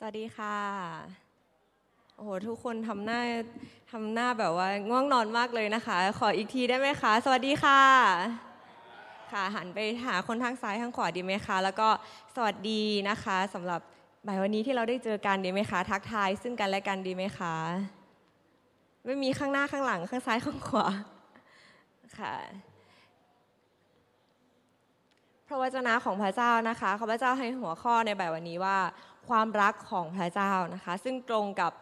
สวัสดีค่ะ โอ้โห ทุกคนทำหน้าทำหน้าแบบว่าง่วงนอนมากเลยนะคะ ขออีกทีได้ไหมคะ สวัสดีค่ะ ค่ะ หันไปหาคนทางซ้ายทางขวาดีไหมคะ แล้วก็สวัสดีนะคะสำหรับบ่ายวันนี้ที่เราได้เจอกันดีไหมคะ ทักทายซึ่งกันและกันดีไหมคะ ไม่มีข้างหน้าข้างหลังข้างซ้ายข้างขวา ค่ะพระวจนะของพระเจ้านะคะข้าพเจ้าให้หัวข้อในบ่ายวันนี้ว่า ความรักของพระเจ้านะคะ ซึ่งตรงกับ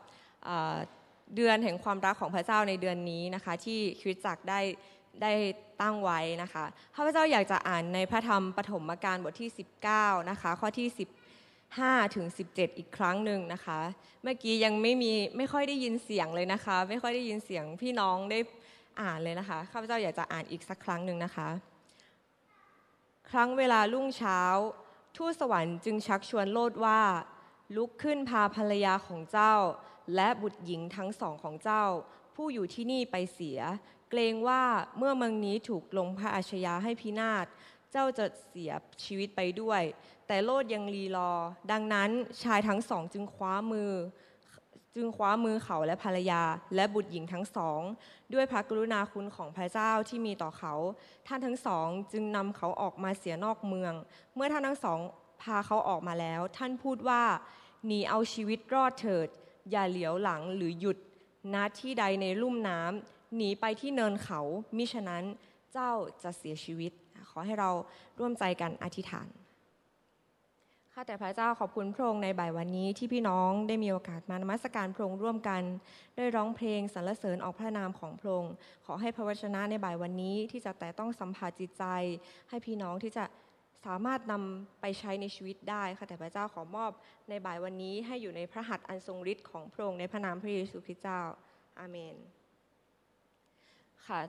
เดือนแห่งความรักของพระเจ้าในเดือนนี้นะคะ ที่คริสตจักรได้ได้ตั้งไว้นะคะข้าพเจ้าอยากจะอ่านในพระธรรมปฐมกาลบทที่ 19นะคะข้อที่ 15ถึง17 อีกครั้งหนึ่งนะคะ เมื่อกี้ยังไม่มีไม่ค่อยได้ยินเสียงเลยนะคะ ไม่ค่อยได้ยินเสียงพี่น้องได้อ่านเลยนะคะข้าพเจ้าอยากจะอ่านอีกสักครั้งหนึ่งนะคะ ครั้งเวลารุ่งเช้า ทูตสวรรค์จึงชักชวนโลดว่า ลุกขึ้นพาภรรยาของเจ้า และบุตรหญิงทั้งสองของเจ้า ผู้อยู่ที่นี่ไปเสีย เกรงว่าเมื่อเมืองนี้ถูกลงพระอาชญาให้พินาศเจ้าจะเสียชีวิตไปด้วย แต่โลดยังรีรอ ดังนั้นชายทั้งสองจึงคว้ามือ จึงคว้ามือเขาและภรรยา และบุตรหญิงทั้งสอง ด้วยพระกรุณาคุณของพระเจ้าที่มีต่อเขา ท่านทั้งสองจึงนำเขาออกมาเสียนอกเมือง เมื่อท่านทั้งสอง พาเขาออกมาแล้ว ท่านพูดว่าหนีเอาชีวิตรอดเถิด อย่าเหลียวหลังหรือหยุดณที่ใดในลุ่มน้ำหนีไปที่เนินเขา มิฉะนั้นเจ้าจะเสียชีวิต ขอให้เราร่วมใจกันอธิษฐานข้าแต่พระเจ้าขอบคุณพระองค์ในบ่ายวันนี้ที่พี่น้องได้มีโอกาสมานมัสการพระองค์ร่วมกัน ได้ร้องเพลงสรรเสริญออกพระนามของพระองค์ขอให้พระวจนะในบ่ายวันนี้ที่จะแต่ต้องสัมผัสจิตใจ ให้พี่น้องที่จะ สามารถนำไปใช้ในชีวิตได้ข้าแต่พระเจ้าขอมอบในบ่ายวันนี้ให้อยู่ในพระหัตถ์อันทรงฤทธิ์ของพระองค์ในพระนามพระเยซูคริสต์เจ้าอาเมนค่ะ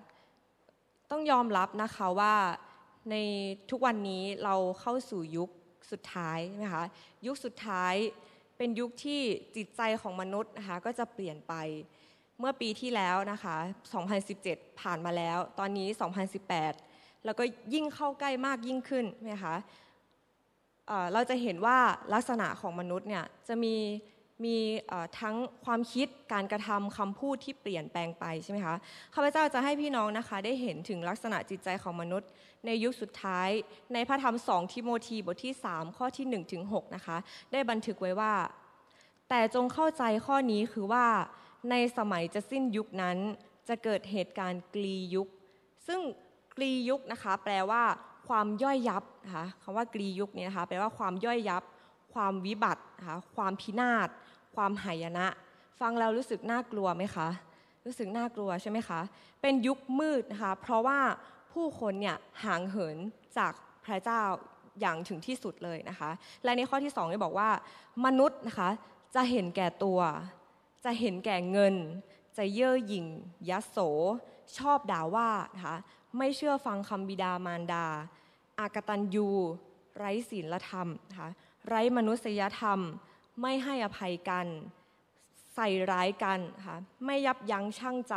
ต้องยอมรับนะคะว่าในทุกวันนี้เราเข้าสู่ยุคสุดท้ายใช่ไหมคะยุคสุดท้ายเป็นยุคที่จิตใจของมนุษย์นะคะก็จะเปลี่ยนไปเมื่อปีที่แล้วนะคะ 2017 ผ่านมาแล้ว ตอนนี้ 2018 แล้วก็ยิ่งเข้าใกล้มากยิ่งขึ้นไหมคะเราจะเห็นว่าลักษณะของมนุษย์เนี่ยจะมีมีทั้งความคิดการกระทำคำพูดที่เปลี่ยนแปลงไปใช่ไหมคะข้าพเจ้าจะให้พี่น้องนะคะได้เห็นถึงลักษณะจิตใจของมนุษย์ ในยุคสุดท้าย ในพระธรรมสองทิโมธีบทที่ 3 ข้อที่1ถึง6นะคะได้บันทึกไว้ว่า แต่จงเข้าใจข้อนี้คือว่า ในสมัยจะสิ้นยุคนั้นจะเกิดเหตุการณ์กลียุค ซึ่ง กลียุคนะคะ แปลว่า ความย่อยยับนะคะคำว่ากลียุคนี้นะคะ แปลว่าความย่อยยับ ความวิบัตินะคะความพินาศ ความหายนะ ฟังแล้วรู้สึกน่ากลัวไหมคะ รู้สึกน่ากลัวใช่ไหมคะ เป็นยุคมืดนะคะ เพราะว่าผู้คนเนี่ยห่างเหินจากพระเจ้าอย่างถึงที่สุดเลยนะคะ และในข้อที่สองเนี่บอกว่า มนุษย์นะคะจะเห็นแก่ตัว จะเห็นแก่เงิน จะเย่อหยิ่งยัโส ชอบด่าว่านะคะ ไม่เชื่อฟังคำบิดามารดา อากตันยู ไร้ศีลธรรมนะคะไร้มนุษยธรรม ไม่ให้อภัยกัน ใส่ร้ายกันค่ะไม่ยับยั้งชั่งใจ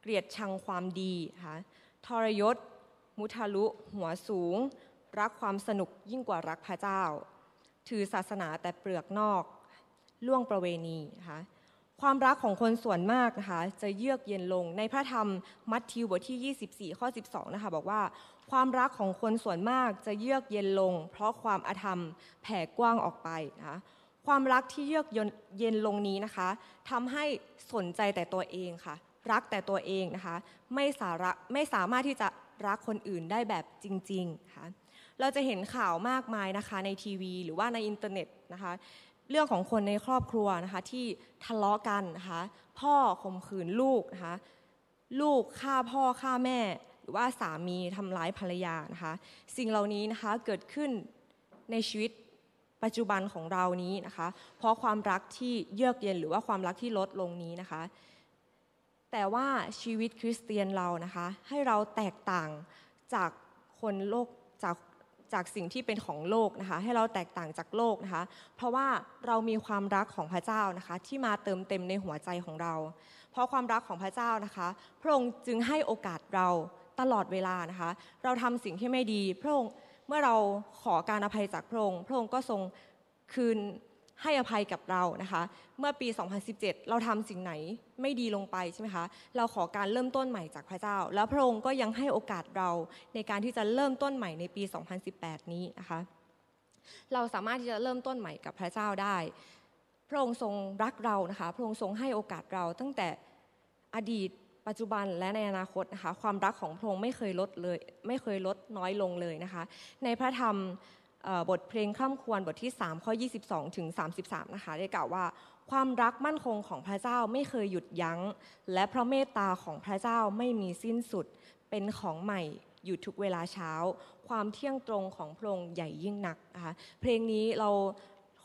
เกลียดชังความดีค่ะทรยศ มุทะลุ หัวสูง รักความสนุกยิ่งกว่ารักพระเจ้า ถือศาสนาแต่เปลือกนอก ล่วงประเวณีนะคะ ความรักของคนส่วนมากนะคะจะเยือกเย็นลงในพระธรรมมัทธิวบทที่ 24 ข้อ 12 นะคะบอกว่าความรักของคนส่วนมากจะเยือกเย็นลง เพราะความอาธรรมแผ่กว้างออกไปนะคะความรักที่เยือกเย็นลงนี้นะคะทำให้สนใจแต่ตัวเองค่ะ รักแต่ตัวเองนะคะไม่สาระไม่สามารถที่จะรักคนอื่นได้แบบจริงๆค่ะเราจะเห็นข่าวมากมายนะคะในทีวี หรือว่าในอินเทอร์เน็ตนะคะ เรื่องของคนในครอบครัวนะคะที่ทะเลาะกันนะคะพ่อข่มขืนลูกนะคะลูกฆ่าพ่อฆ่าแม่ หรือว่าสามีทำร้ายภรรยานะคะสิ่งเหล่านี้นะคะเกิดขึ้นในชีวิตปัจจุบันของเรานี้นะคะเพราะความรักที่เยือกเย็นหรือว่าความรักที่ลดลงนี้นะคะ แต่ว่าชีวิตคริสเตียนเรานะคะให้เราแตกต่างจากคนโลกจาก จากสิ่งที่เป็นของโลกนะคะ ให้เราแตกต่างจากโลกนะคะ เพราะว่าเรามีความรักของพระเจ้านะคะ ที่มาเติมเต็มในหัวใจของเรา เพราะความรักของพระเจ้านะคะ พระองค์จึงให้โอกาสเราตลอดเวลานะคะ เราทำสิ่งที่ไม่ดี พระองค์เมื่อเราขอการอภัยจากพระองค์ พระองค์ก็ทรงคืน ให้อภัยกับเรานะคะ เมื่อปี 2017 เราทำสิ่งไหนไม่ดีลงไปใช่ไหมคะเราขอการเริ่มต้นใหม่จากพระเจ้า แล้วพระองค์ก็ยังให้โอกาสเราในการที่จะเริ่มต้นใหม่ในปี 2018 นี้นะคะ เราสามารถที่จะเริ่มต้นใหม่กับพระเจ้าได้ พระองค์ทรงรักเรานะคะ พระองค์ทรงให้โอกาสเราตั้งแต่อดีตปัจจุบันและในอนาคตนะคะความรักของพระองค์ไม่เคยลดเลยไม่เคยลดน้อยลงเลยนะคะ ในพระธรรม บทเพลงคร่ำควรบทที่ 3 ข้อ 22 ถึง 33 นะคะ ได้กล่าวว่า ความรักมั่นคงของพระเจ้าไม่เคยหยุดยัง้ง และพระเมตตาของพระเจ้าไม่มีสิ้นสุด เป็นของใหม่อยู่ทุกเวลาเช้า ความเที่ยงตรงของพระองค์ใหญ่ยิ่งนักนะคะเพลงนี้เรา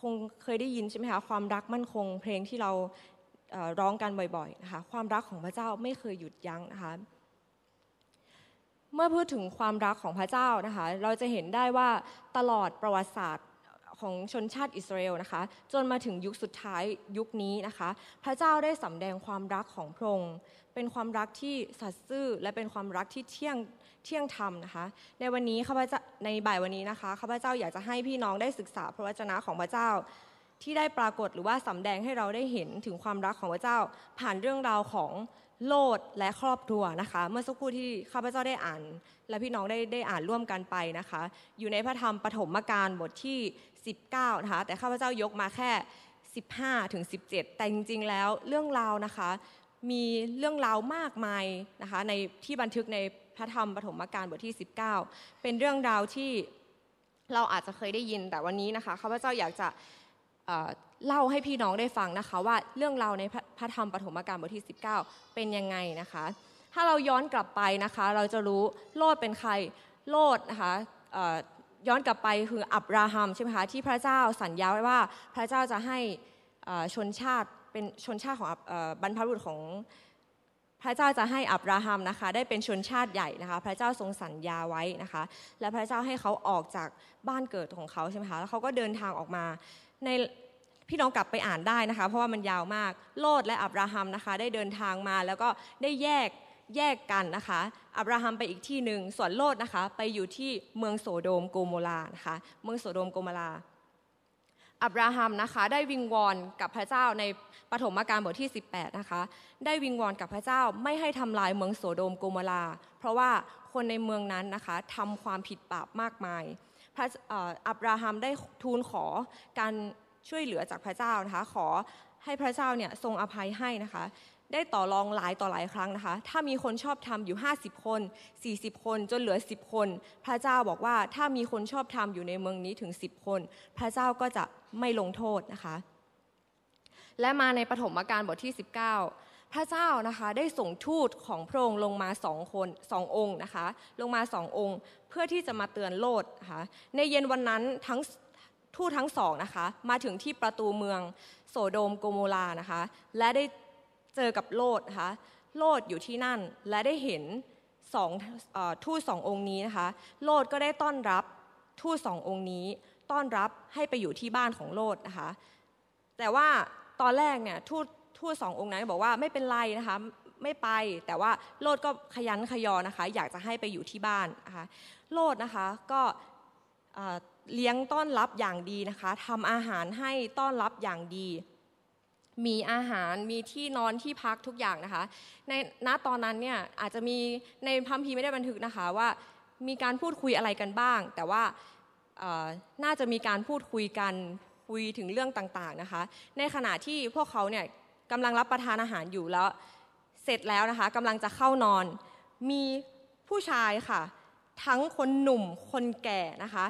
คงเคยได้ยินใช่ไหมคะความรักมั่นคง เพลงที่เราร้องกันบ่อยๆนะคะความรักของพระเจ้าไม่เคยหยุดยั้งนะคะ เมื่อพูดถึงความรักของพระเจ้านะคะ เราจะเห็นได้ว่าตลอดประวัติศาสตร์ของชนชาติอิสราเอลนะคะ จนมาถึงยุคสุดท้ายยุคนี้นะคะ พระเจ้าได้สำแดงความรักของพระองค์เป็นความรักที่สัตย์ซื่อและเป็นความรักที่เที่ยงเที่ยงธรรมนะคะ ในวันนี้ข้าพเจ้าในบ่ายวันนี้นะคะข้าพเจ้าอยากจะให้พี่น้องได้ศึกษาพระวจนะของพระเจ้า ที่ได้ปรากฏหรือว่าสำแดงให้เราได้เห็นถึงความรักของพระเจ้า ผ่านเรื่องราวของ โลดและครอบครัวนะคะ เมื่อสักครู่ที่ข้าพเจ้าได้อ่าน และพี่น้องได้ได้อ่านร่วมกันไปนะคะ อยู่ในพระธรรมปฐมกาลบทที่ 19นะคะแต่ข้าพเจ้ายกมาแค่ 15ถึง17 แต่จริงๆแล้วเรื่องราวนะคะ มีเรื่องราวมากมายนะคะในที่บันทึกในพระธรรมปฐมกาลบทที่ 19 เป็นเรื่องราวที่เราอาจจะเคยได้ยินแต่วันนี้นะคะข้าพเจ้าอยากจะ เล่าให้พี่น้องได้ฟังนะคะ ว่าเรื่องราวในพระธรรมปฐมกาลบทที่ 19 เป็นยังไงนะคะ ถ้าเราย้อนกลับไปนะคะ เราจะรู้โลดเป็นใครโลดนะคะย้อนกลับไปคืออับราฮัมใช่ไหมคะที่พระเจ้าสัญญาไว้ว่าพระเจ้าจะให้ชนชาติเป็นชนชาติของบรรพบุรุษของพระเจ้าจะให้อับราฮัมนะคะได้เป็นชนชาติใหญ่นะคะพระเจ้าทรงสัญญาไว้นะคะ และพระเจ้าให้เขาออกจากบ้านเกิดของเขาใช่ไหมคะแล้วเขาก็เดินทางออกมา ในพี่น้องกลับไปอ่านได้นะคะ เพราะว่ามันยาวมากโลดและอับราฮัมนะคะ ได้เดินทางมาแล้วก็ได้แยกแยกกันนะคะ อับราฮัมไปอีกที่หนึ่งส่วนโลดนะคะ ไปอยู่ที่เมืองโสโดมโกโมลานะคะ เมืองโสโดมโกโมลา อับราฮัมนะคะ ได้วิงวอนกับพระเจ้าในปฐมกาลบทที่ 18 นะคะ ได้วิงวอนกับพระเจ้าไม่ให้ทำลายเมืองโสโดมโกโมลา เพราะว่าคนในเมืองนั้นนะคะทำความผิดบาปมากมาย อับราฮัมได้ทูลขอการช่วยเหลือจากพระเจ้านะคะ ขอให้พระเจ้าเนี่ยทรงอภัยให้นะคะ ได้ต่อรองหลายต่อหลายครั้งนะคะ ถ้ามีคนชอบทำอยู่ 50 คน 40 คนจนเหลือ 10 คน พระเจ้าบอกว่าถ้ามีคนชอบทำอยู่ในเมืองนี้ถึง 10 คน พระเจ้าก็จะไม่ลงโทษนะคะ และมาในปฐมกาลบทที่ 19 พระเจ้านะคะได้ส่งทูตของพระองค์ลงมาสองคนสององค์นะคะ ลงมาสององค์ เพื่อที่จะมาเตือนโลดนะคะในเย็นวันนั้นทั้งทูตทั้งสองนะคะมาถึงที่ประตูเมืองโสโดมโกโมลานะคะและได้เจอกับโลดนะคะโลดอยู่ที่นั่นและได้เห็นสองทูตสององค์นี้นะคะโลดก็ได้ต้อนรับทูตสององค์นี้ต้อนรับให้ไปอยู่ที่บ้านของโลดนะคะแต่ว่าตอนแรกเนี่ยทูต ทูตสององค์นั้นบอกว่าไม่เป็นไรนะคะไม่ไปแต่ว่าโลดก็ขยันขยอนะคะ อยากจะให้ไปอยู่ที่บ้านนะคะโลดนะคะก็เลี้ยงต้อนรับอย่างดีนะคะทำอาหารให้ต้อนรับอย่างดี มีอาหารมีที่นอนที่พักทุกอย่างนะคะ ในณตอนนั้นเนี่ยอาจจะมีในพัมพีไม่ได้บันทึกนะคะว่ามีการพูดคุยอะไรกันบ้าง แต่ว่าน่าจะมีการพูดคุยกันคุยถึงเรื่องต่างๆนะคะ ในขณะที่พวกเขาเนี่ย กำลังรับประทานอาหารอยู่แล้ว เสร็จแล้วนะคะกำลังจะเข้านอน มีผู้ชายค่ะ ทั้งคนหนุ่มคนแก่นะคะ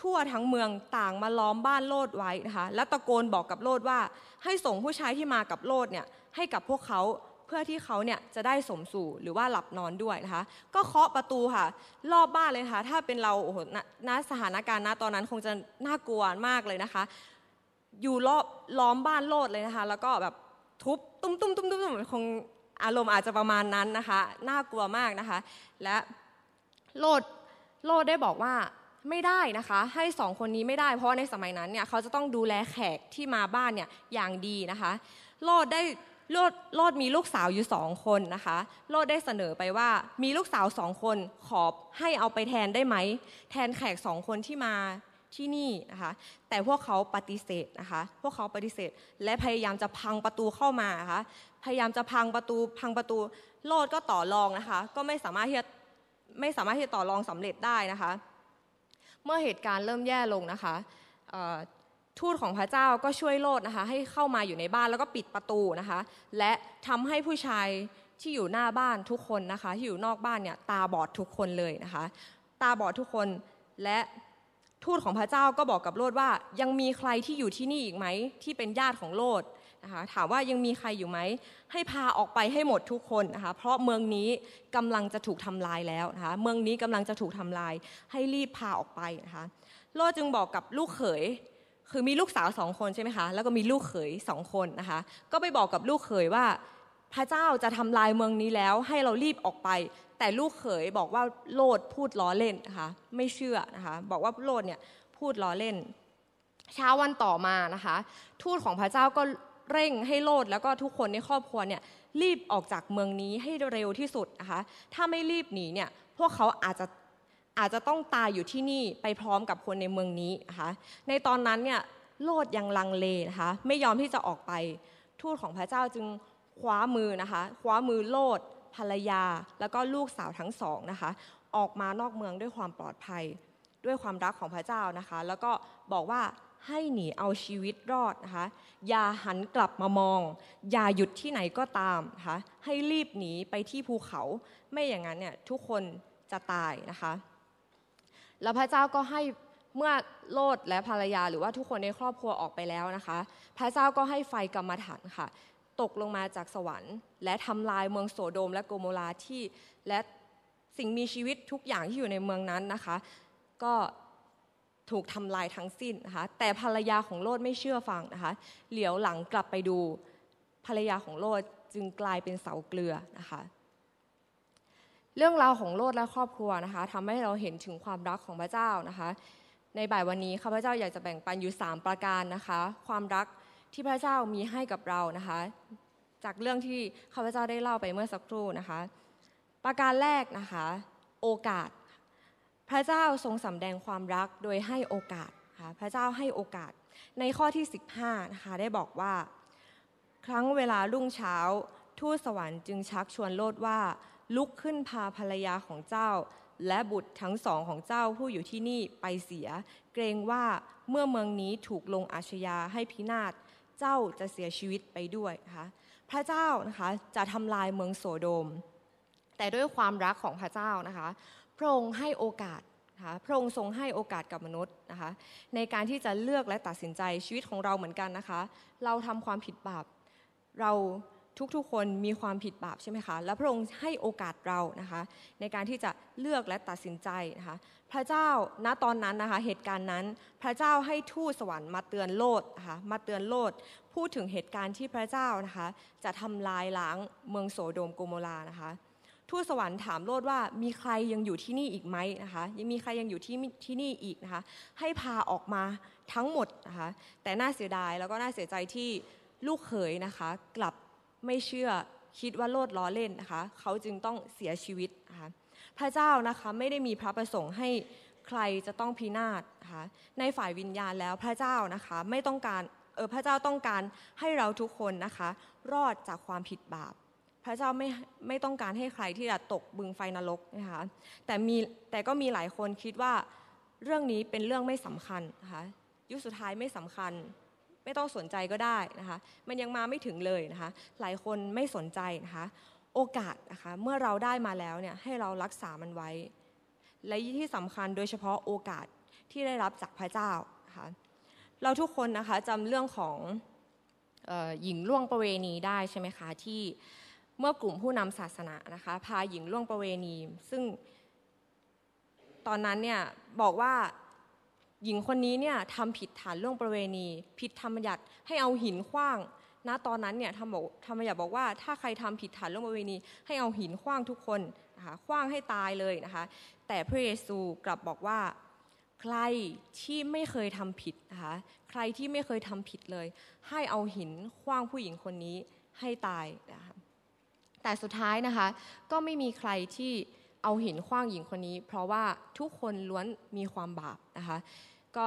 ทั่วทั้งเมืองต่างมาล้อมบ้านโลดไว้นะคะ แล้วตะโกนบอกกับโลดว่า ให้ส่งผู้ชายที่มากับโลดเนี่ยให้กับพวกเขาเพื่อที่เขาเนี่ยจะได้สมสู่หรือว่าหลับนอนด้วยนะคะ ก็เคาะประตูค่ะ รอบบ้านเลยค่ะ ถ้าเป็นเราโอ้โหณสถานการณ์ณตอนนั้นคงจะน่ากลัวมากเลยนะคะ อยู่รอบล้อมบ้านโลดเลยนะคะ แล้วก็แบบ ทุบตุ้มตุ้มตุ้มตุ้มคงอารมณ์อาจจะประมาณนั้นนะคะ น่ากลัวมากนะคะ และโลดโลดได้บอกว่าไม่ได้นะคะ ให้สองคนนี้ไม่ได้ เพราะในสมัยนั้นเนี่ยเขาจะต้องดูแลแขกที่มาบ้านเนี่ยอย่างดีนะคะ โลดได้โลดโลดมีลูกสาวอยู่สองคนนะคะ โลดได้เสนอไปว่ามีลูกสาวสองคนขอให้เอาไปแทนได้ไหม แทนแขกสองคนที่มา ที่นี่นะคะแต่พวกเขาปฏิเสธนะคะพวกเขาปฏิเสธ และพยายามจะพังประตูเข้ามานะคะพยายามจะพังประตูพังประตูโลดก็ต่อรองนะคะก็ไม่สามารถที่จะไม่สามารถที่จะต่อรองสำเร็จได้นะคะ เมื่อเหตุการณ์เริ่มแย่ลงนะคะทูตของพระเจ้าก็ช่วยโลดนะคะให้เข้ามาอยู่ในบ้านแล้วก็ปิดประตูนะคะ และทำให้ผู้ชายที่อยู่หน้าบ้านทุกคนนะคะ ที่อยู่นอกบ้านเนี่ยตาบอดทุกคนเลยนะคะ ตาบอดทุกคนและ ทูตของพระเจ้าก็บอกกับโลดว่า ยังมีใครที่อยู่ที่นี่อีกไหมที่เป็นญาติของโลดนะคะถามว่ายังมีใครอยู่ไหม ให้พาออกไปให้หมดทุกคนนะคะเพราะเมืองนี้กำลังจะถูกทำลายแล้วนะคะเมืองนี้กำลังจะถูกทำลาย ให้รีบพาออกไปนะคะโลดจึงบอกกับลูกเขยคือมีลูกสาวสองคนใช่ไหมคะแล้วก็มีลูกเขยสองคนนะคะก็ไปบอกกับลูกเขยว่า พระเจ้าจะทำลายเมืองนี้แล้ว ให้เรารีบออกไป แต่ลูกเขยบอกว่าโลดพูดล้อเล่นนะคะไม่เชื่อนะคะบอกว่าโลดเนี่ยพูดล้อเล่น เช้าวันต่อมานะคะ ทูตของพระเจ้าก็เร่งให้โลดแล้วก็ทุกคนในครอบครัวเนี่ยรีบออกจากเมืองนี้ให้เร็วที่สุดนะคะถ้าไม่รีบหนีเนี่ยพวกเขาอาจจะอาจจะต้องตายอยู่ที่นี่ไปพร้อมกับคนในเมืองนี้นะคะในตอนนั้นเนี่ยโลดยังลังเลนะคะไม่ยอมที่จะออกไป ทูตของพระเจ้าจึง คว้ามือนะคะ คว้ามือโลดภรรยา แล้วก็ลูกสาวทั้งสองนะคะ ออกมานอกเมืองด้วยความปลอดภัย ด้วยความรักของพระเจ้านะคะ แล้วก็บอกว่าให้หนีเอาชีวิตรอดนะคะ อย่าหันกลับมามอง อย่าหยุดที่ไหนก็ตามนะคะ ให้รีบหนีไปที่ภูเขา ไม่อย่างนั้นเนี่ยทุกคนจะตายนะคะ แล้วพระเจ้าก็ให้เมื่อโลดและภรรยาหรือว่าทุกคนในครอบครัวออกไปแล้วนะคะ พระเจ้าก็ให้ไฟกรรมฐานค่ะ ตกลงมาจากสวรรค์ และทำลายเมืองโสโดมและโกโมราที่และสิ่งมีชีวิตทุกอย่างที่อยู่ในเมืองนั้นนะคะ ก็ถูกทำลายทั้งสิ้นนะคะแต่ภรรยาของโลดไม่เชื่อฟังนะคะเหลียวหลังกลับไปดูภรรยาของโลดจึงกลายเป็นเสาเกลือนะคะเรื่องราวของโลดและครอบครัวนะคะทำให้เราเห็นถึงความรักของพระเจ้านะคะ ในบ่ายวันนี้ข้าพเจ้าอยากจะแบ่งปันอยู่ 3 ประการนะคะ ความรัก ที่พระเจ้ามีให้กับเรานะคะ จากเรื่องที่ข้าพเจ้าได้เล่าไปเมื่อสักครู่นะคะ ประการแรกนะคะ โอกาส พระเจ้าทรงสำแดงความรักโดยให้โอกาสค่ะพระเจ้าให้โอกาส ในข้อที่ 15นะคะได้บอกว่า ครั้งเวลารุ่งเช้า ทูตสวรรค์จึงชักชวนโลดว่าลุกขึ้นพาภรรยาของเจ้า และบุตรทั้งสองของเจ้าผู้อยู่ที่นี่ไปเสีย เกรงว่าเมื่อเมืองนี้ถูกลงอาชญาให้พินาศ เจ้าจะเสียชีวิตไปด้วยนะคะพระเจ้านะคะจะทำลายเมืองโสโดม แต่ด้วยความรักของพระเจ้านะคะ พระองค์ให้โอกาสนะคะพระองค์ทรงให้โอกาสกับมนุษย์นะคะในการที่จะเลือกและตัดสินใจชีวิตของเราเหมือนกันนะคะ เราทำความผิดบาปเรา ทุกๆ คนมีความผิดบาปใช่ไหมคะ แล้วพระองค์ให้โอกาสเรานะคะ ในการที่จะเลือกและตัดสินใจนะคะ พระเจ้าณตอนนั้นนะคะ เหตุการณ์นั้น พระเจ้าให้ทูตสวรรค์มาเตือนโลดนะคะ มาเตือนโลด พูดถึงเหตุการณ์ที่พระเจ้านะคะ จะทำลายล้างเมืองโสโดมโกโมรานะคะทูตสวรรค์ถามโลดว่ามีใครยังอยู่ที่นี่อีกไหมนะคะยังมีใครยังอยู่ที่ที่นี่อีกนะคะให้พาออกมาทั้งหมดนะคะแต่น่าเสียดายแล้วก็น่าเสียใจที่ลูกเขยนะคะ กลับ ไม่เชื่อคิดว่าโลดล้อเล่นนะคะ เขาจึงต้องเสียชีวิตนะคะพระเจ้านะคะไม่ได้มีพระประสงค์ให้ใครจะต้องพินาศนะคะในฝ่ายวิญญาณแล้วพระเจ้านะคะไม่ต้องการเออพระเจ้าต้องการให้เราทุกคนนะคะ รอดจากความผิดบาป พระเจ้าไม่ไม่ต้องการให้ใครที่จะตกบึงไฟนรกนะคะแต่มีแต่ก็มีหลายคนคิดว่าเรื่องนี้เป็นเรื่องไม่สำคัญนะคะยุคสุดท้ายไม่สำคัญ ไม่ต้องสนใจก็ได้นะคะ มันยังมาไม่ถึงเลยนะคะ หลายคนไม่สนใจนะคะ โอกาสนะคะเมื่อเราได้มาแล้วเนี่ยให้เรารักษามันไว้ และที่สำคัญโดยเฉพาะโอกาสที่ได้รับจากพระเจ้านะคะเราทุกคนนะคะจำเรื่องของหญิงล่วงประเวณีได้ใช่ไหมคะที่เมื่อกลุ่มผู้นำศาสนานะคะพาหญิงล่วงประเวณี ซึ่งตอนนั้นเนี่ยบอกว่า หญิงคนนี้เนี่ยทำผิดฐานล่วงประเวณี ผิดธรรมยัติให้เอาหินคว้างณตอนนั้นเนี่ยธรรมธรรมยัติบอกว่าถ้าใครทำผิดฐานล่วงประเวณี ให้เอาหินคว้างทุกคนนะคะคว้างให้ตายเลยนะคะแต่พระเยซูกลับบอกว่าใครที่ไม่เคยทำผิดนะคะใครที่ไม่เคยทำผิดเลย ให้เอาหินคว้างผู้หญิงคนนี้ให้ตายนะคะแต่สุดท้ายนะคะก็ไม่มีใครที่เอาหินคว้างหญิงคนนี้ เพราะว่าทุกคนล้วนมีความบาปนะคะ ก็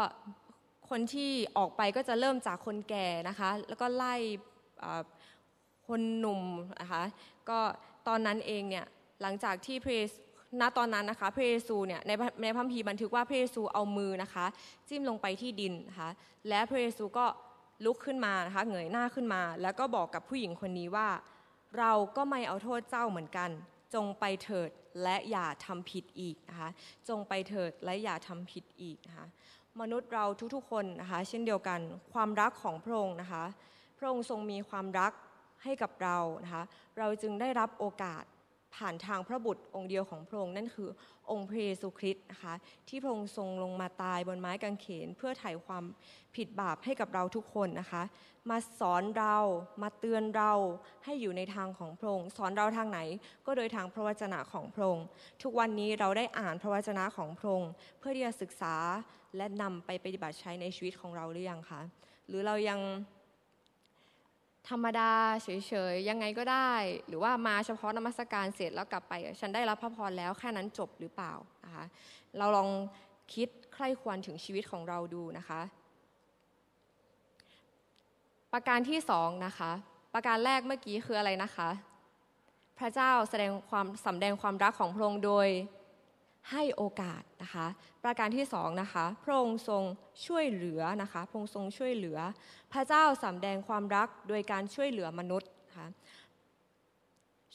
คนที่ออกไปก็จะเริ่มจากคนแก่นะคะ แล้วก็ไล่คนหนุ่มนะคะก็ตอนนั้นเองเนี่ยหลังจากที่พระณตอนนั้นนะคะพระเยซูเนี่ยในในพระคัมภีร์บันทึกว่าพระเยซูเอามือนะคะ จิ้มลงไปที่ดินนะคะและพระเยซูก็ลุกขึ้นมานะคะเงยหน้าขึ้นมา แล้วก็บอกกับผู้หญิงคนนี้ว่า เราก็ไม่เอาโทษเจ้าเหมือนกัน จงไปเถิดและอย่าทำผิดอีกนะคะจงไปเถิดและอย่าทำผิดอีกนะคะ มนุษย์เราทุกๆคนนะคะ เช่นเดียวกัน ความรักของพระองค์นะคะ พระองค์ทรงมีความรักให้กับเรานะคะ เราจึงได้รับโอกาส ผ่านทางพระบุตรองค์เดียวของพระองค์นั่นคือองค์พระเยซูคริสต์นะคะที่พระองค์ทรงลงมาตายบนไม้กางเขน เพื่อไถ่ความผิดบาปให้กับเราทุกคนนะคะ มาสอนเรามาเตือนเราให้อยู่ในทางของพระองค์สอนเราทางไหนก็โดยทางพระวจนะของพระองค์ทุกวันนี้เราได้อ่านพระวจนะของพระองค์เพื่อที่จะศึกษาและนำไปปฏิบัติใช้ในชีวิตของเราหรือยังคะหรือเรายัง ธรรมดาเฉยๆยังไงก็ได้ หรือว่ามาเฉพาะนมัสการเสร็จแล้วกลับไป ฉันได้รับพระพรแล้วแค่นั้นจบหรือเปล่านะคะเราลองคิดใคร่ควรถึงชีวิตของเราดูนะคะ ประการที่สองนะคะ ประการแรกเมื่อกี้คืออะไรนะคะ พระเจ้าแสดงความสำแดงความรักของพระองค์โดย ให้โอกาสนะคะ ประการที่สองนะคะพระองค์ทรงช่วยเหลือนะคะพระองค์ทรงช่วยเหลือ พระเจ้าสำแดงความรักโดยการช่วยเหลือมนุษย์นะคะ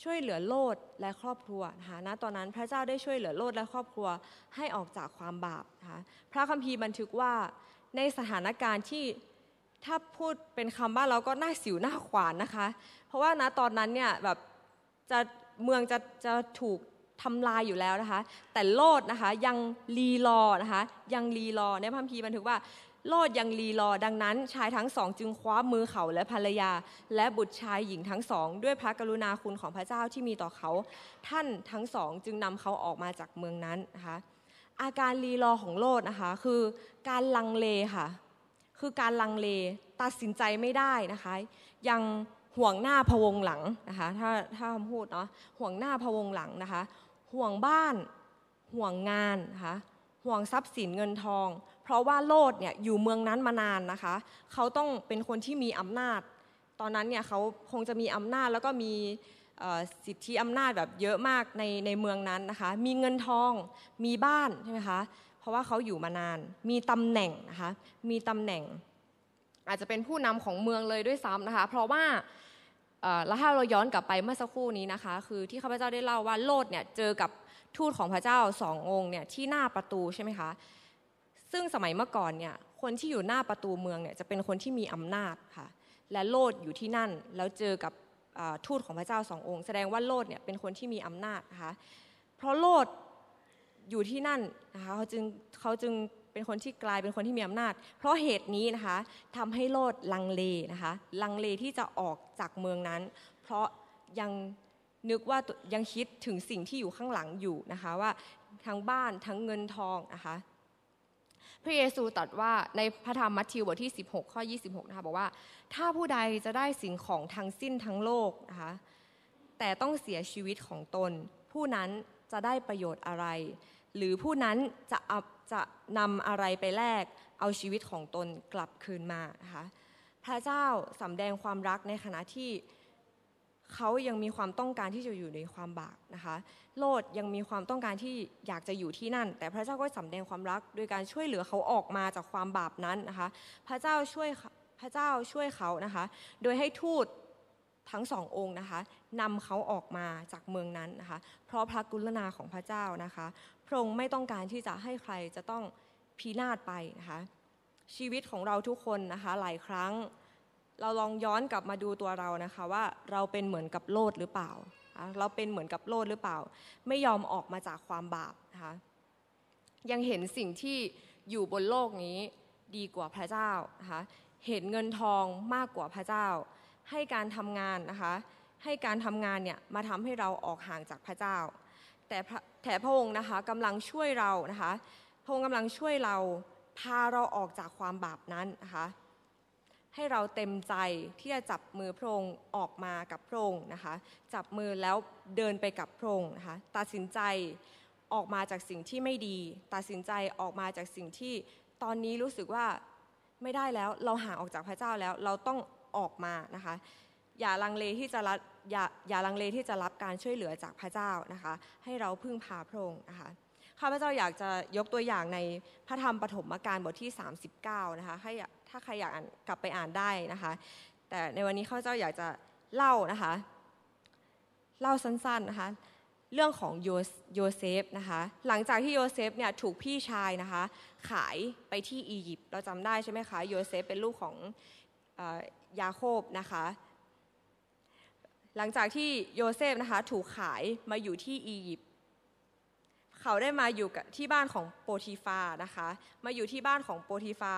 ช่วยเหลือโลดและครอบครัวนะคะณตอนนั้นพระเจ้าได้ช่วยเหลือโลดและครอบครัวให้ออกจากความบาปนะคะพระคัมภีร์บันทึกว่าในสถานการณ์ที่ถ้าพูดเป็นคำบ้านเราก็หน้าสิวหน้าขวานนะคะ เพราะว่าณตอนนั้นเนี่ยแบบจะเมืองจะจะถูก ทำลายอยู่แล้วนะคะ แต่โลดนะคะยังรีรอนะคะยังรีรอในพระคัมภีร์บันทึกว่าโลดยังรีรอดังนั้น ชายทั้งสองจึงคว้ามือเขาและภรรยา และบุตรชายหญิงทั้งสอง ด้วยพระกรุณาคุณของพระเจ้าที่มีต่อเขา ท่านทั้งสองจึงนำเขาออกมาจากเมืองนั้นนะคะอาการรีรอของโลดนะคะคือการลังเลค่ะ คือการลังเลตัดสินใจไม่ได้นะคะ ยังห่วงหน้าพะวงหลังนะคะถ้าถ้าคำพูดเนาะห่วงหน้าพะวงหลังนะคะ ห่วงบ้าน ห่วงงานนะคะห่วงทรัพย์สินเงินทอง เพราะว่าโลดเนี่ยอยู่เมืองนั้นมานานนะคะ เขาต้องเป็นคนที่มีอำนาจ ตอนนั้นเนี่ยเขาคงจะมีอำนาจแล้วก็มีสิทธิอำนาจแบบเยอะมากในในเมืองนั้นนะคะ มีเงินทอง มีบ้านใช่ไหมคะ เพราะว่าเขาอยู่มานาน มีตำแหน่งนะคะ มีตำแหน่ง อาจจะเป็นผู้นำของเมืองเลยด้วยซ้ำนะคะ เพราะว่า แล้วถ้าเราย้อนกลับไปเมื่อสักครู่นี้นะคะ คือที่ข้าพเจ้าได้เล่าว่าโลดเนี่ยเจอกับทูตของพระเจ้าสององค์เนี่ยที่หน้าประตูใช่ไหมคะซึ่งสมัยเมื่อก่อนเนี่ยคนที่อยู่หน้าประตูเมืองเนี่ยจะเป็นคนที่มีอำนาจค่ะและโลดอยู่ที่นั่นแล้วเจอกับทูตของพระเจ้าสององค์ แสดงว่าโลดเนี่ยเป็นคนที่มีอำนาจนะคะเพราะโลดอยู่ที่นั่นนะคะเขาจึงเขาจึง เป็นคนที่กลายเป็นคนที่มีอำนาจ เพราะเหตุนี้นะคะทำให้โลดลังเลนะคะลังเลที่จะออกจากเมืองนั้น เพราะยังนึกว่ายังคิดถึงสิ่งที่อยู่ข้างหลังอยู่นะคะว่าทั้งบ้านทั้งเงินทองนะคะพระเยซูตรัสว่าในพระธรรมมัทธิวบทที่ 16 ข้อ 26 นะคะบอกว่า ถ้าผู้ใดจะได้สิ่งของทั้งสิ้นทั้งโลกนะคะแต่ต้องเสียชีวิตของตน ผู้นั้นจะได้ประโยชน์อะไร หรือผู้นั้นจะเอาจะนำอะไรไปแลกเอาชีวิตของตนกลับคืนมานะคะพระเจ้าสำแดงความรักในขณะที่เขายังมีความต้องการที่จะอยู่ในความบาปนะคะ โลดยังมีความต้องการที่อยากจะอยู่ที่นั่น แต่พระเจ้าก็สำแดงความรักโดยการช่วยเหลือเขาออกมาจากความบาปนั้นนะคะ พระเจ้าช่วยพระเจ้าช่วยเขานะคะ โดยให้ทูตทั้งสององค์นะคะนำเขาออกมาจากเมืองนั้นนะคะ เพราะพระกรุณาของพระเจ้านะคะ พระองค์ไม่ต้องการที่จะให้ใครจะต้องพินาศไปนะคะชีวิตของเราทุกคนนะคะหลายครั้ง เราลองย้อนกลับมาดูตัวเรานะคะว่าเราเป็นเหมือนกับโลดหรือเปล่า เราเป็นเหมือนกับโลดหรือเปล่า ไม่ยอมออกมาจากความบาปนะคะยังเห็นสิ่งที่อยู่บนโลกนี้ดีกว่าพระเจ้านะคะเห็นเงินทองมากกว่าพระเจ้า ให้การทำงานนะคะให้การทำงานเนี่ยมาทำให้เราออกห่างจากพระเจ้า แต่พระแต่พระองค์นะคะกำลังช่วยเรานะคะพระองค์กำลังช่วยเราพาเราออกจากความบาปนั้นนะคะให้เราเต็มใจที่จะจับมือพระองค์ออกมากับพระองค์นะคะจับมือแล้วเดินไปกับพระองค์นะคะตัดสินใจออกมาจากสิ่งที่ไม่ดี ตัดสินใจออกมาจากสิ่งที่ตอนนี้รู้สึกว่าไม่ได้แล้วเราห่างออกจากพระเจ้าแล้วเราต้องออกมานะคะ อย่าลังเลที่จะรับอย่าอย่าลังเลที่จะรับการช่วยเหลือจากพระเจ้านะคะ ให้เราพึ่งพาพระองค์นะคะข้าพเจ้าอยากจะยกตัวอย่างในพระธรรมปฐมกาลบทที่ 39 นะคะให้ถ้าใครอยากกลับไปอ่านได้นะคะ แต่ในวันนี้ข้าพเจ้าอยากจะเล่านะคะ เล่าสั้นๆนะคะเรื่องของโยเซฟนะคะหลังจากที่โยเซฟเนี่ยถูกพี่ชายนะคะขายไปที่อียิปต์เราจำได้ใช่ไหมคะโยเซฟเป็นลูกของยาโคบนะคะ หลังจากที่โยเซฟนะคะถูกขายมาอยู่ที่อียิปต์เขาได้มาอยู่ที่บ้านของโปทิฟาร์นะคะ มาอยู่ที่บ้านของโปทิฟาร์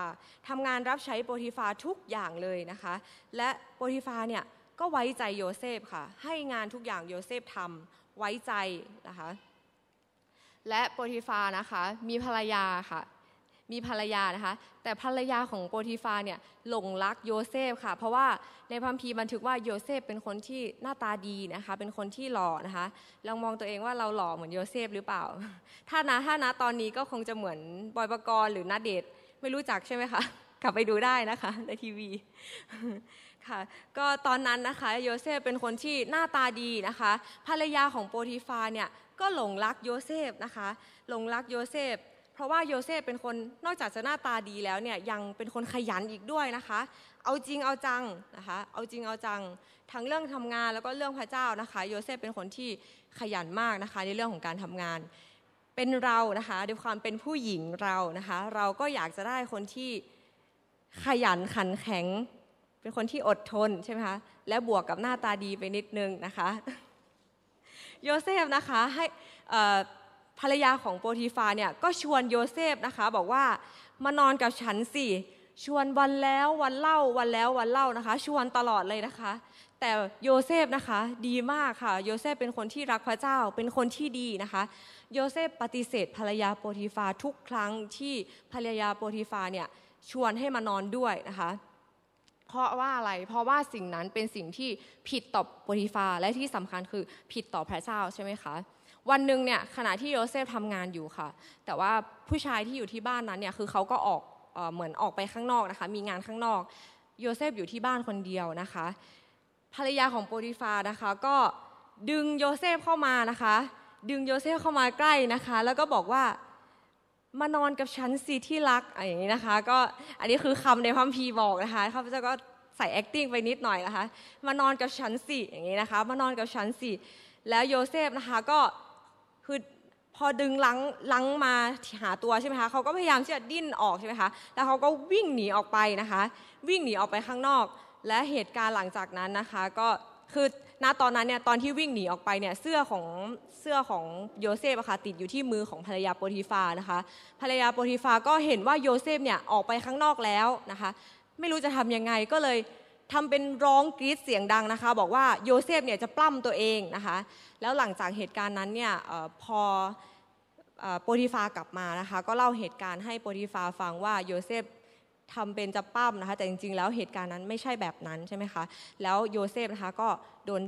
ทำงานรับใช้โปทิฟาร์ทุกอย่างเลยนะคะ และโปทิฟาร์เนี่ยก็ไว้ใจโยเซฟค่ะ ให้งานทุกอย่างโยเซฟทำไว้ใจนะคะ และโปทิฟาร์นะคะมีภรรยาค่ะ มีภรรยานะคะ แต่ภรรยาของโปทิฟาร์เนี่ยหลงรักโยเซฟค่ะ เพราะว่าในพระคัมภีร์บันทึกว่าโยเซฟเป็นคนที่หน้าตาดีนะคะ เป็นคนที่หล่อนะคะลองมองตัวเองว่าเราหล่อเหมือนโยเซฟหรือเปล่า ถ้านะถ้านะตอนนี้ก็คงจะเหมือนบอยปกรณ์หรือณเดชน์ไม่รู้จักใช่ไหมคะกลับไปดูได้นะคะในทีวีค่ะก็ตอนนั้นนะคะโยเซฟเป็นคนที่หน้าตาดีนะคะ ภรรยาของโปทิฟาร์เนี่ยก็หลงรักโยเซฟนะคะ หลงรักโยเซฟ ราะว่าโยเซฟเป็นคนนอกจากจะหน้าตาดีแล้วเนี่ยยังเป็นคนขยันอีกด้วยนะคะ เอาจริงเอาจังนะคะ เอาจริงเอาจังทั้งเรื่องทำงานแล้วก็เรื่องพระเจ้านะคะ โยเซฟเป็นคนที่ขยันมากนะคะ ในเรื่องของการทำงาน เป็นเรานะคะด้วยความเป็นผู้หญิงเรานะคะ เราก็อยากจะได้คนที่ขยันขันแข็ง เป็นคนที่อดทนใช่ไหมคะและบวกกับหน้าตาดีไปนิดนึงนะคะ โยเซฟนะคะให้ ภรรยาของโปทิฟาร์เนี่ยก็ชวนโยเซฟนะคะบอกว่ามานอนกับฉันสิชวนวันแล้ววันเล่าวันแล้ววันเล่านะคะ ชวนตลอดเลยนะคะ แต่โยเซฟนะคะดีมากค่ะ โยเซฟเป็นคนที่รักพระเจ้าเป็นคนที่ดีนะคะ โยเซฟปฏิเสธภรรยาโปทิฟาร์ทุกครั้งที่ภรรยาโปทิฟาร์เนี่ยชวนให้มานอนด้วยนะคะ เพราะว่าอะไรเพราะว่าสิ่งนั้นเป็นสิ่งที่ผิดต่อโปทิฟาร์และที่สำคัญคือผิดต่อพระเจ้าใช่ไหมคะ วันหนึ่งเนี่ยขณะที่โยเซฟทำงานอยู่ค่ะ แต่ว่าผู้ชายที่อยู่ที่บ้านนั้นเนี่ยคือเขาก็ออกเหมือนออกไปข้างนอกนะคะ มีงานข้างนอกโยเซฟอยู่ที่บ้านคนเดียวนะคะ ภรรยาของโปทิฟาร์นะคะ ก็ดึงโยเซฟเข้ามานะคะ ดึงโยเซฟเข้ามาใกล้นะคะ แล้วก็บอกว่ามานอนกับฉันสิที่รักอะไรอย่างนี้นะคะ ก็อันนี้คือคำในพระคัมภีร์บอกนะคะข้าพเจ้าก็ใส่ acting ไปนิดหน่อยนะคะ มานอนกับฉันสิอย่างนี้นะคะ มานอนกับฉันสิแล้วโยเซฟนะคะก็ คือพอดึงรั้งรั้งมาหาตัวใช่ไหมคะเขาก็พยายามที่จะดิ้นออกใช่ไหมคะแล้วเขาก็วิ่งหนีออกไปนะคะ วิ่งหนีออกไปข้างนอก และเหตุการณ์หลังจากนั้นนะคะ ก็คือณตอนนั้นเนี่ยตอนที่วิ่งหนีออกไปเนี่ยเสื้อของเสื้อของโยเซฟอะค่ะติดอยู่ที่มือของภรรยาโปทิฟาร์นะคะ ภรรยาโปทิฟาร์ก็เห็นว่าโยเซฟเนี่ยออกไปข้างนอกแล้วนะคะ ไม่รู้จะทำยังไงก็เลย ทำเป็นร้องกรี๊ดเสียงดังนะคะ บอกว่าโยเซฟเนี่ยจะปล้ำตัวเองนะคะ แล้วหลังจากเหตุการณ์นั้นเนี่ยพอโปทิฟาร์กลับมานะคะ ก็เล่าเหตุการณ์ให้โปทิฟาร์ฟังว่าโยเซฟทำเป็นจะปล้ำนะคะ แต่จริงๆ แล้วเหตุการณ์นั้นไม่ใช่แบบนั้นใช่ไหมคะ แล้วโยเซฟนะคะก็โดน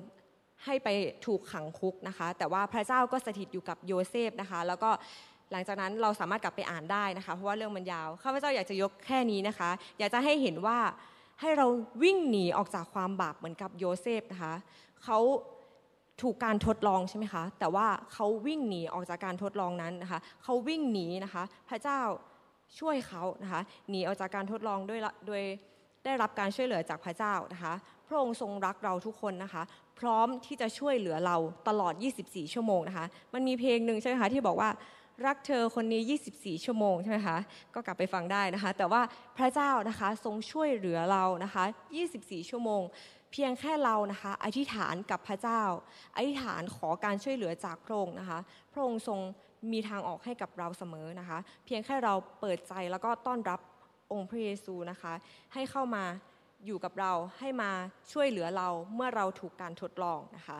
ให้ไปถูกขังคุกนะคะ แต่ว่าพระเจ้าก็สถิตอยู่กับโยเซฟนะคะ แล้วก็หลังจากนั้นเราสามารถกลับไปอ่านได้นะคะ เพราะว่าเรื่องมันยาว ข้าพเจ้าอยากจะยกแค่นี้นะคะ อยากจะให้เห็นว่า ให้เราวิ่งหนีออกจากความบาปเหมือนกับโยเซฟนะคะเขาถูกการทดลองใช่ไหมคะ แต่ว่าเขาวิ่งหนีออกจากการทดลองนั้นนะคะเขาวิ่งหนีนะคะ พระเจ้าช่วยเขานะคะหนีออกจากการทดลองด้วยโดยได้รับการช่วยเหลือจากพระเจ้านะคะ พระองค์ทรงรักเราทุกคนนะคะ พร้อมที่จะช่วยเหลือเราตลอด 24 ชั่วโมงนะคะ มันมีเพลงหนึ่งใช่ไหมคะที่บอกว่า รักเธอคนนี้ 24 ชั่วโมงใช่ไหมคะก็กลับไปฟังได้นะคะ แต่ว่าพระเจ้านะคะทรงช่วยเหลือเรานะคะ 24 ชั่วโมง เพียงแค่เรานะคะอธิษฐานกับพระเจ้า อธิษฐานขอการช่วยเหลือจากพระองค์นะคะ พระองค์ทรงมีทางออกให้กับเราเสมอนะคะ เพียงแค่เราเปิดใจแล้วก็ต้อนรับองค์พระเยซูนะคะ ให้เข้ามาอยู่กับเราให้มาช่วยเหลือเราเมื่อเราถูกการทดลองนะคะ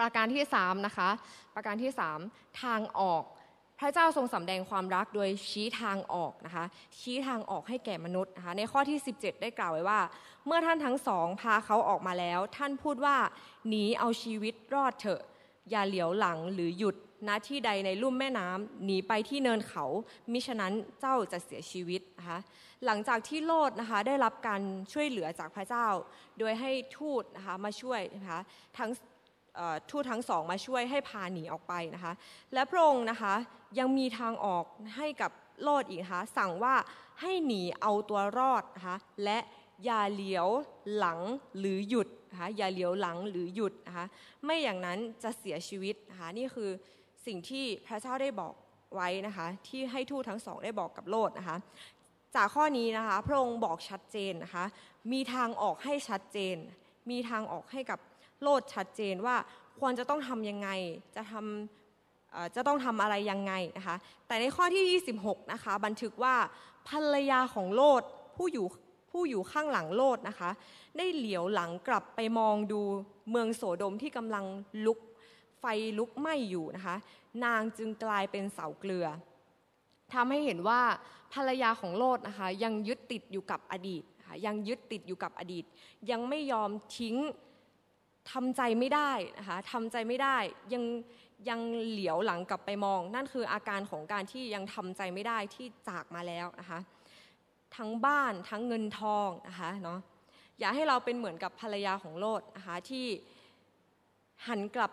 ประการที่3นะคะประการที่ 3 ทางออก พระเจ้าทรงสำแดงความรักโดยชี้ทางออกนะคะ ชี้ทางออกให้แก่มนุษย์นะคะในข้อที่ 17 ได้กล่าวไว้ว่า เมื่อท่านทั้งสองพาเขาออกมาแล้ว ท่านพูดว่าหนีเอาชีวิตรอดเถอะ อย่าเหลียวหลังหรือหยุดณที่ใดในลุ่มแม่น้ำหนีไปที่เนินเขา มิฉะนั้นเจ้าจะเสียชีวิตนะคะหลังจากที่โลดนะคะได้รับการช่วยเหลือจากพระเจ้า โดยให้ทูตนะคะมาช่วยนะคะทั้งทูตทั้งสองมาช่วยให้พาหนีออกไปนะคะและพระองค์นะคะ ยังมีทางออกให้กับโลดอีกนะคะสั่งว่าให้หนีเอาตัวรอดนะคะและอย่าเหลียวหลังหรือหยุดนะคะอย่าเหลียวหลังหรือหยุดนะคะไม่อย่างนั้นจะเสียชีวิตนะคะนี่คือสิ่งที่พระเจ้าได้บอกไว้นะคะที่ให้ทูตทั้งสองได้บอกกับโลดนะคะจากข้อนี้นะคะพระองค์บอกชัดเจนนะคะมีทางออกให้ชัดเจน มีทางออกให้กับโลดชัดเจนว่าควรจะต้องทำยังไงจะทำ จะต้องทำอะไรยังไงนะคะแต่ในข้อที่ 26นะคะบันทึกว่าภรรยาของโลดผู้อยู่ผู้อยู่ข้างหลังโลดนะคะได้เหลียวหลังกลับไปมองดูเมืองโสโดมที่กำลังลุกไฟลุกไหม้อยู่นะคะนางจึงกลายเป็นเสาเกลือทำให้เห็นว่าภรรยาของโลดนะคะยังยึดติดอยู่กับอดีตะะยังยึดติดอยู่กับอดีต ยังไม่ยอมทิ้งทำใจไม่ได้นะคะทำใจไม่ได้ยัง ยังเหลียวหลังกลับไปมอง นั่นคืออาการของการที่ยังทำใจไม่ได้ที่จากมาแล้วนะคะทั้งบ้านทั้งเงินทองนะคะเนาะอย่าให้เราเป็นเหมือนกับภรรยาของโลดนะคะที่หันกลับ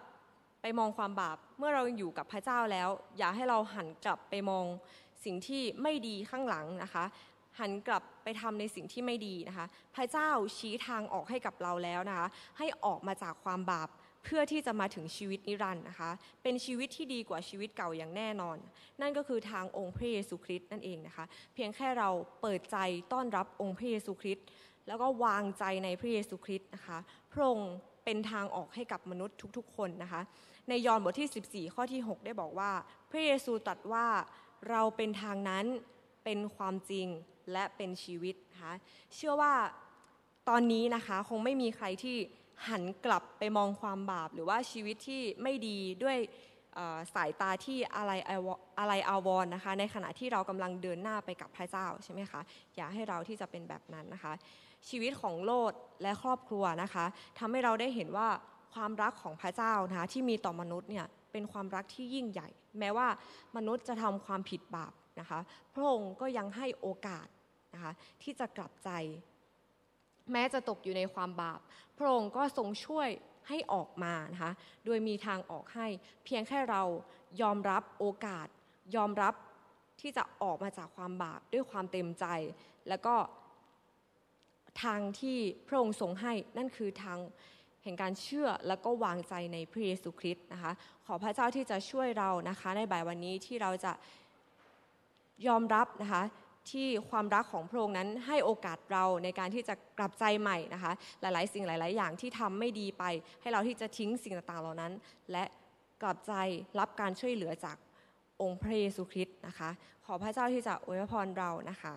ไปมองความบาป เมื่อเราอยู่กับพระเจ้าแล้ว อย่าให้เราหันกลับไปมองสิ่งที่ไม่ดีข้างหลังนะคะ หันกลับไปทำในสิ่งที่ไม่ดีนะคะ พระเจ้าชี้ทางออกให้กับเราแล้วนะคะ ให้ออกมาจากความบาป เพื่อที่จะมาถึงชีวิตนิรันดร์นะคะ เป็นชีวิตที่ดีกว่าชีวิตเก่าอย่างแน่นอน นั่นก็คือทางองค์พระเยซูคริสต์นั่นเองนะคะ เพียงแค่เราเปิดใจต้อนรับองค์พระเยซูคริสต์แล้วก็วางใจในพระเยซูคริสต์นะคะ พระองค์เป็นทางออกให้กับมนุษย์ทุกๆ คนนะคะ ในยอห์นบทที่ 14 ข้อที่ 6 ได้บอกว่า พระเยซูตรัสว่าเราเป็นทางนั้นเป็นความจริงและเป็นชีวิตนะคะ เชื่อว่าตอนนี้นะคะคงไม่มีใครที่ หันกลับไปมองความบาป หรือว่าชีวิตที่ไม่ดีด้วยสายตาที่อะไรอะไรอาวรนะคะ ในขณะที่เรากำลังเดินหน้าไปกับพระเจ้าใช่ไหมคะอย่าให้เราที่จะเป็นแบบนั้นนะคะ ชีวิตของโลดและครอบครัวนะคะทำให้เราได้เห็นว่าความรักของพระเจ้านะคะที่มีต่อมนุษย์เนี่ยเป็นความรักที่ยิ่งใหญ่ แม้ว่ามนุษย์จะทำความผิดบาปนะคะ พระองค์ก็ยังให้โอกาสนะคะที่จะกลับใจ แม้จะตกอยู่ในความบาป พระองค์ก็ทรงช่วยให้ออกมานะคะโดยมีทางออกให้เพียงแค่เรายอมรับโอกาส ยอมรับที่จะออกมาจากความบาปด้วยความเต็มใจ แล้วก็ทางที่พระองค์ทรงให้นั่นคือทางแห่งการเชื่อแล้วก็วางใจในพระเยซูคริสต์นะคะ ขอพระเจ้าที่จะช่วยเรานะคะ ในบ่ายวันนี้ที่เราจะยอมรับนะคะ ที่ความรักของพระองค์นั้นให้โอกาสเราในการที่จะกลับใจใหม่นะคะ หลายๆ สิ่งหลาย ๆ อย่างที่ทำไม่ดีไป ให้เราที่จะทิ้งสิ่งต่างๆเหล่านั้น และกลับใจรับการช่วยเหลือจากองค์พระเยซูคริสต์นะคะ ขอพระเจ้าที่จะอวยพรเรานะคะ